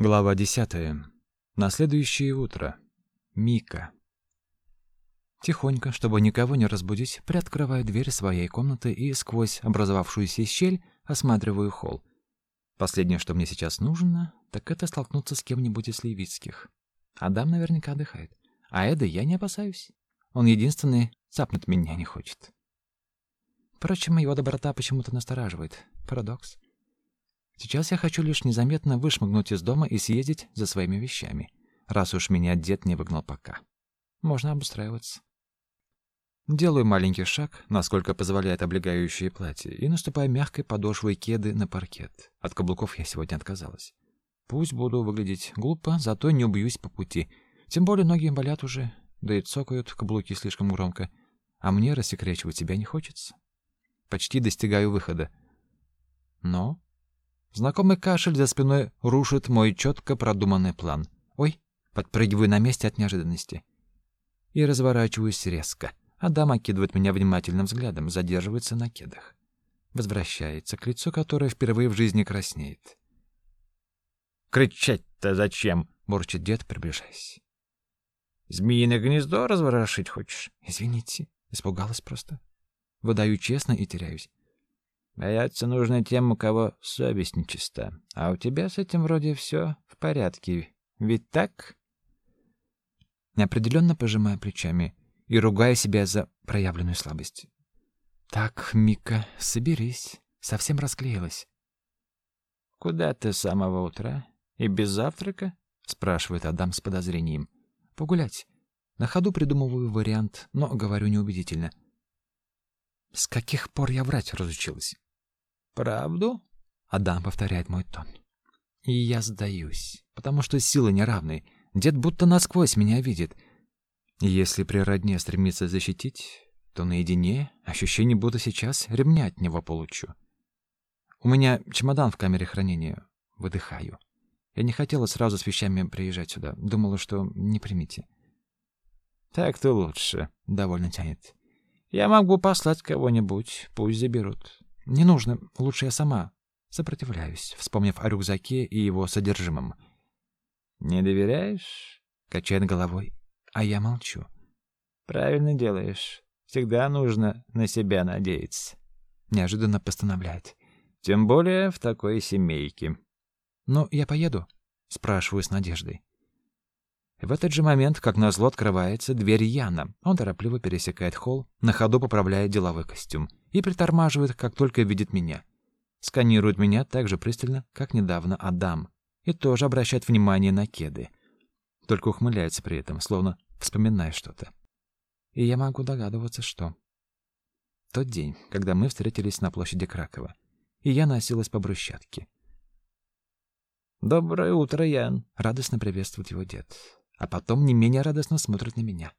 Глава десятая. На следующее утро. Мика. Тихонько, чтобы никого не разбудить, приоткрываю дверь своей комнаты и сквозь образовавшуюся щель осматриваю холл. Последнее, что мне сейчас нужно, так это столкнуться с кем-нибудь из Левицких. Адам наверняка отдыхает. А Эда я не опасаюсь. Он единственный цапнуть меня не хочет. Впрочем, его доброта почему-то настораживает. Парадокс. Сейчас я хочу лишь незаметно вышмыгнуть из дома и съездить за своими вещами, раз уж меня дед не выгнал пока. Можно обустраиваться. Делаю маленький шаг, насколько позволяет облегающее платье, и наступаю мягкой подошвой кеды на паркет. От каблуков я сегодня отказалась. Пусть буду выглядеть глупо, зато не убьюсь по пути. Тем более ноги болят уже, да и цокают каблуки слишком громко. А мне рассекречивать тебя не хочется. Почти достигаю выхода. Но Знакомый кашель за спиной рушит мой четко продуманный план. Ой, подпрыгиваю на месте от неожиданности. И разворачиваюсь резко. Адам окидывает меня внимательным взглядом, задерживается на кедах. Возвращается к лицу, которое впервые в жизни краснеет. «Кричать-то зачем?» — бурчит дед, приближаясь. «Змеиное гнездо разворошить хочешь?» «Извините, испугалась просто. Выдаю честно и теряюсь. Бояться нужно тем, у кого совесть нечиста. А у тебя с этим вроде все в порядке. Ведь так? Неопределенно пожимая плечами и ругая себя за проявленную слабость. Так, Мика, соберись. Совсем расклеилась. Куда ты с самого утра? И без завтрака? спрашивает Адам с подозрением. Погулять. На ходу придумываю вариант, но говорю неубедительно. С каких пор я врать разучилась? «Правду?» — Адам повторяет мой тон. И я сдаюсь, потому что силы неравны. Дед будто насквозь меня видит. Если при родне стремится защитить, то наедине ощущение, будто сейчас ремня от него получу. У меня чемодан в камере хранения. Выдыхаю. Я не хотела сразу с вещами приезжать сюда. Думала, что не примите. Так-то лучше, довольно тянет. Я могу послать кого-нибудь, пусть заберут. Не нужно, лучше я сама. Сопротивляюсь, вспомнив о рюкзаке и его содержимом. Не доверяешь? Качает головой, а я молчу. Правильно делаешь. Всегда нужно на себя надеяться. Неожиданно постановляет. Тем более в такой семейке. Ну, я поеду, спрашиваю с надеждой. В этот же момент, как назло, открывается дверь Яна. Он торопливо пересекает холл, на ходу поправляя деловой костюм и притормаживает, как только видит меня. Сканирует меня так же пристально, как недавно Адам, и тоже обращает внимание на кеды. Только ухмыляется при этом, словно вспоминая что-то. И я могу догадываться, что... Тот день, когда мы встретились на площади Кракова, и я носилась по брусчатке. «Доброе утро, Ян!» — радостно приветствует его дед а потом не менее радостно смотрит на меня.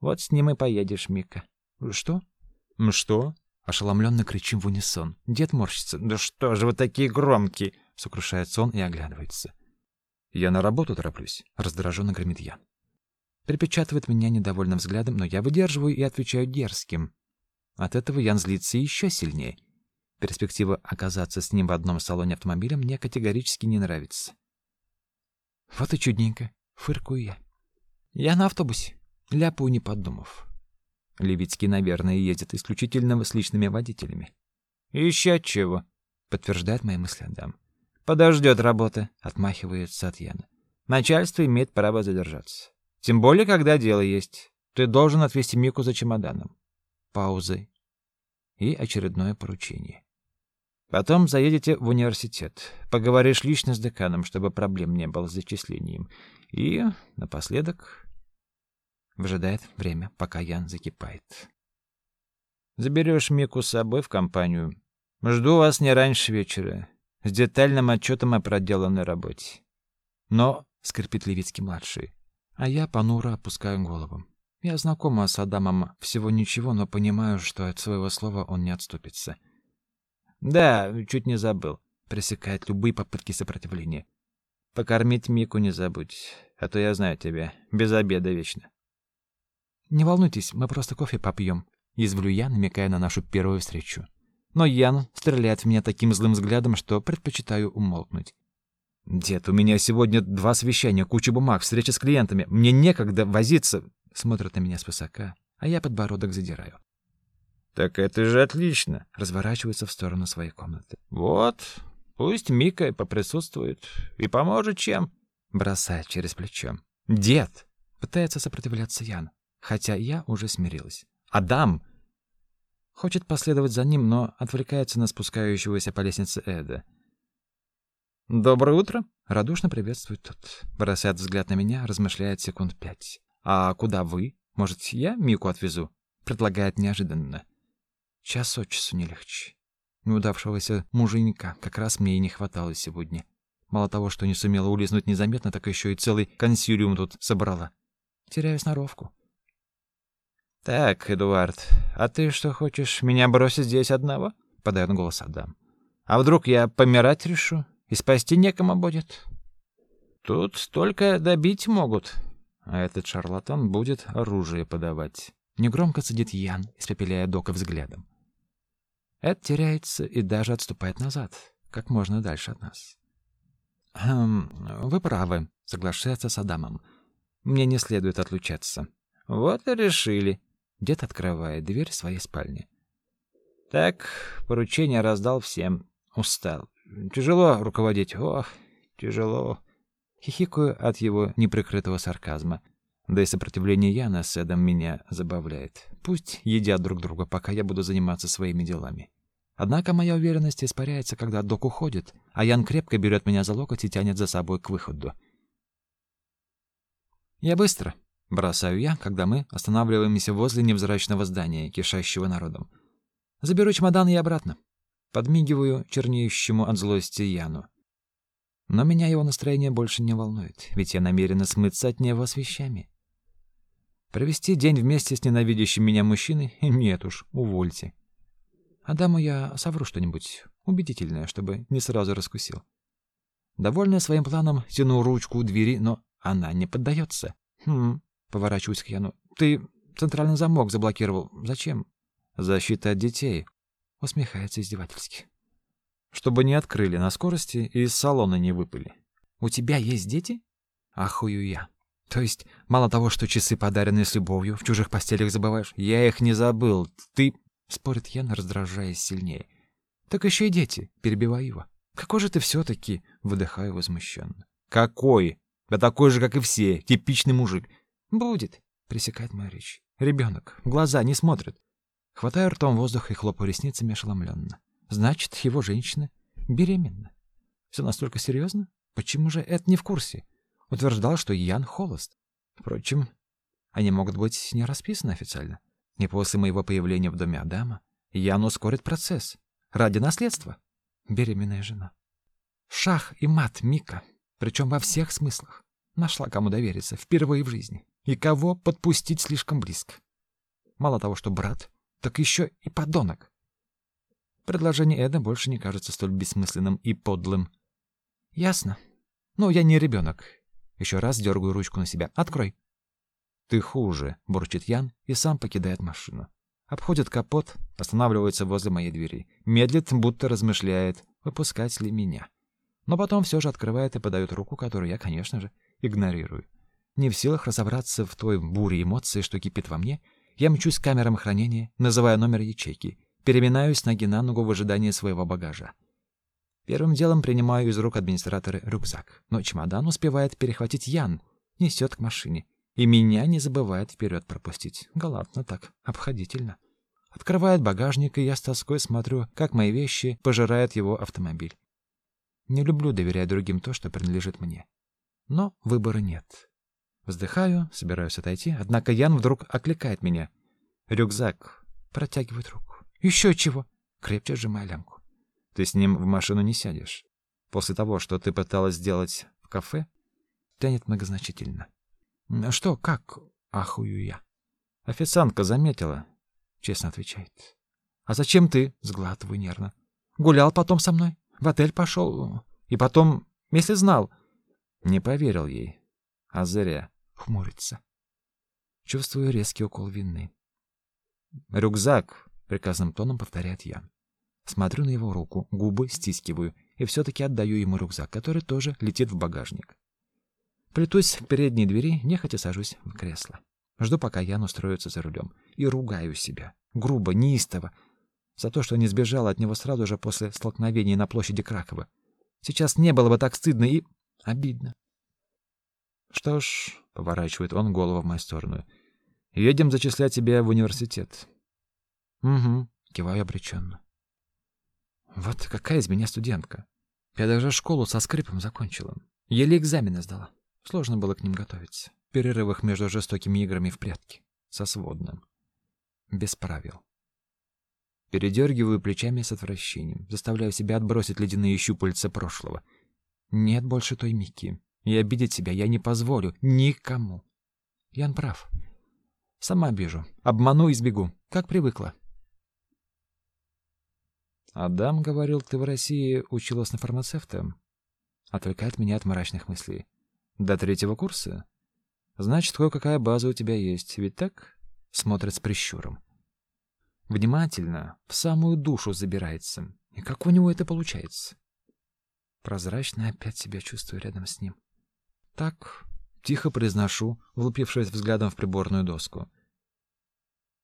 Вот с ним и поедешь, Мика. Что? Что? Ошеломленно кричим в унисон. Дед морщится. Да что же вы такие громкие? Сокрушается он и оглядывается. Я на работу тороплюсь, раздраженно гремит Ян. Припечатывает меня недовольным взглядом, но я выдерживаю и отвечаю дерзким. От этого Ян злится еще сильнее. Перспектива оказаться с ним в одном салоне автомобиля мне категорически не нравится. Вот и чудненько, фыркую я. Я на автобусе. Ляпаю, не подумав. Левицкий, наверное, ездит исключительно с личными водителями. «Еще чего», — подтверждает мои мысли Адам. «Подождет работы», — отмахивается от Яна. «Начальство имеет право задержаться. Тем более, когда дело есть. Ты должен отвезти Мику за чемоданом». Паузы. И очередное поручение. Потом заедете в университет. Поговоришь лично с деканом, чтобы проблем не было с зачислением. И напоследок Выжидает время, пока Ян закипает. Заберешь Мику с собой в компанию. Жду вас не раньше вечера, с детальным отчетом о проделанной работе. Но, — скрипит Левицкий-младший, а я понуро опускаю голову. Я знакома с Адамом всего ничего, но понимаю, что от своего слова он не отступится. Да, чуть не забыл. Пресекает любые попытки сопротивления. Покормить Мику не забудь, а то я знаю тебя, без обеда вечно. «Не волнуйтесь, мы просто кофе попьем», — извлю я, намекая на нашу первую встречу. Но Ян стреляет в меня таким злым взглядом, что предпочитаю умолкнуть. Дед, у меня сегодня два совещания, куча бумаг, встреча с клиентами. Мне некогда возиться. Смотрят на меня свысока, а я подбородок задираю. Так это же отлично, разворачивается в сторону своей комнаты. Вот, пусть Мика поприсутствует и поможет чем. Бросает через плечо. Дед, пытается сопротивляться Ян, хотя я уже смирилась. Адам хочет последовать за ним, но отвлекается на спускающегося по лестнице Эда. «Доброе утро!» — радушно приветствует тот. Бросает взгляд на меня, размышляет секунд пять. «А куда вы? Может, я Мику отвезу?» — предлагает неожиданно. Час от часу не легче. Неудавшегося муженька как раз мне и не хватало сегодня. Мало того, что не сумела улизнуть незаметно, так еще и целый консилиум тут собрала. Теряю сноровку. «Так, Эдуард, а ты что, хочешь меня бросить здесь одного?» — подает голос Адам. «А вдруг я помирать решу?» и спасти некому будет. Тут только добить могут, а этот шарлатан будет оружие подавать. Негромко сидит Ян, испепеляя Дока взглядом. Эд теряется и даже отступает назад, как можно дальше от нас. «Хм, вы правы», — соглашается с Адамом. «Мне не следует отлучаться». «Вот и решили». Дед открывает дверь своей спальни. «Так, поручение раздал всем. Устал. Тяжело руководить. Ох, тяжело. Хихикаю от его неприкрытого сарказма. Да и сопротивление Яна с Эдом меня забавляет. Пусть едят друг друга, пока я буду заниматься своими делами. Однако моя уверенность испаряется, когда док уходит, а Ян крепко берет меня за локоть и тянет за собой к выходу. «Я быстро», — бросаю я, когда мы останавливаемся возле невзрачного здания, кишащего народом. «Заберу чемодан и обратно». Подмигиваю чернеющему от злости Яну. Но меня его настроение больше не волнует, ведь я намерена смыться от него с вещами. Провести день вместе с ненавидящим меня мужчиной? Нет уж, увольте. Адаму я совру что-нибудь убедительное, чтобы не сразу раскусил. Довольная своим планом, тяну ручку у двери, но она не поддается. Хм, поворачиваюсь к Яну. Ты центральный замок заблокировал. Зачем? Защита от детей, Усмехается издевательски. Чтобы не открыли на скорости и из салона не выпали. У тебя есть дети? Ахую я. То есть, мало того, что часы подаренные с любовью, в чужих постелях забываешь, я их не забыл. Ты... Спорит Ян, раздражаясь сильнее. Так еще и дети. Перебиваю его. Какой же ты все-таки? Выдыхаю возмущенно. Какой? Да такой же, как и все. Типичный мужик. Будет. Пресекает моя речь. Ребенок. Глаза не смотрит. Хватаю ртом воздух и хлопаю ресницами ошеломленно. Значит, его женщина беременна. Все настолько серьезно? Почему же Эд не в курсе? Утверждал, что Ян холост. Впрочем, они могут быть не расписаны официально. Не после моего появления в доме Адама Ян ускорит процесс. Ради наследства. Беременная жена. Шах и мат Мика. Причем во всех смыслах. Нашла кому довериться впервые в жизни. И кого подпустить слишком близко. Мало того, что брат, так еще и подонок. Предложение Эда больше не кажется столь бессмысленным и подлым. Ясно. Но я не ребенок. Еще раз дергаю ручку на себя. Открой. Ты хуже, бурчит Ян и сам покидает машину. Обходит капот, останавливается возле моей двери, медлит, будто размышляет, выпускать ли меня. Но потом все же открывает и подает руку, которую я, конечно же, игнорирую. Не в силах разобраться в той буре эмоций, что кипит во мне, я мчусь к камерам хранения, называя номер ячейки, переминаюсь ноги на ногу в ожидании своего багажа. Первым делом принимаю из рук администратора рюкзак, но чемодан успевает перехватить Ян, несет к машине, и меня не забывает вперед пропустить. Галантно так, обходительно. Открывает багажник, и я с тоской смотрю, как мои вещи пожирают его автомобиль. Не люблю доверять другим то, что принадлежит мне. Но выбора нет. Вздыхаю, собираюсь отойти, однако Ян вдруг окликает меня. Рюкзак. Протягивает руку. Еще чего? Крепче сжимая лямку. Ты с ним в машину не сядешь. После того, что ты пыталась сделать в кафе, тянет многозначительно. Что, как? Ахую я. Официантка заметила, честно отвечает. А зачем ты? Сглатываю нервно. Гулял потом со мной, в отель пошел. И потом, если знал... Не поверил ей. А зря хмурится. Чувствую резкий укол вины. «Рюкзак!» — приказным тоном повторяет Ян. Смотрю на его руку, губы стискиваю. и все-таки отдаю ему рюкзак, который тоже летит в багажник. Плетусь к передней двери, нехотя сажусь в кресло. Жду, пока Ян устроится за рулем, и ругаю себя. Грубо, неистово. За то, что не сбежала от него сразу же после столкновения на площади Кракова. Сейчас не было бы так стыдно и обидно. Что ж, поворачивает он голову в мою сторону. Едем зачислять тебя в университет. Угу, киваю обреченно. Вот какая из меня студентка. Я даже школу со скрипом закончила. Еле экзамены сдала. Сложно было к ним готовиться. В перерывах между жестокими играми в прятки. Со сводным. Без правил. Передергиваю плечами с отвращением. Заставляю себя отбросить ледяные щупальца прошлого. Нет больше той Мики. И обидеть себя я не позволю. Никому. Ян прав. Сама обижу. Обману и сбегу. Как привыкла. Адам говорил, ты в России училась на фармацевта. Отвлекает меня от мрачных мыслей. До третьего курса? Значит, кое-какая база у тебя есть, ведь так? Смотрит с прищуром. Внимательно, в самую душу забирается. И как у него это получается? Прозрачно опять себя чувствую рядом с ним. Так, тихо произношу, влупившись взглядом в приборную доску.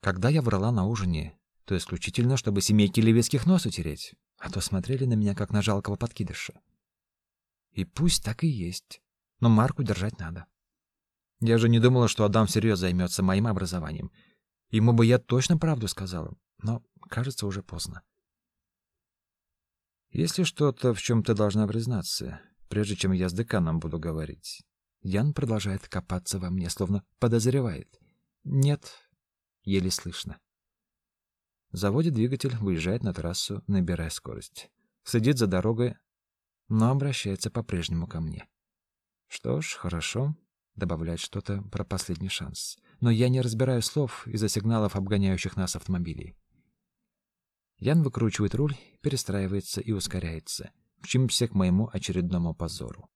Когда я врала на ужине, то исключительно, чтобы семейки Левицких нос утереть, а то смотрели на меня, как на жалкого подкидыша. И пусть так и есть, но марку держать надо. Я же не думала, что Адам всерьез займется моим образованием. Ему бы я точно правду сказала, но, кажется, уже поздно. Если что-то, в чем ты должна признаться, прежде чем я с деканом буду говорить. Ян продолжает копаться во мне, словно подозревает. Нет, еле слышно. Заводит двигатель, выезжает на трассу, набирая скорость. Следит за дорогой, но обращается по-прежнему ко мне. Что ж, хорошо, добавляет что-то про последний шанс. Но я не разбираю слов из-за сигналов обгоняющих нас автомобилей. Ян выкручивает руль, перестраивается и ускоряется, мчимся к моему очередному позору.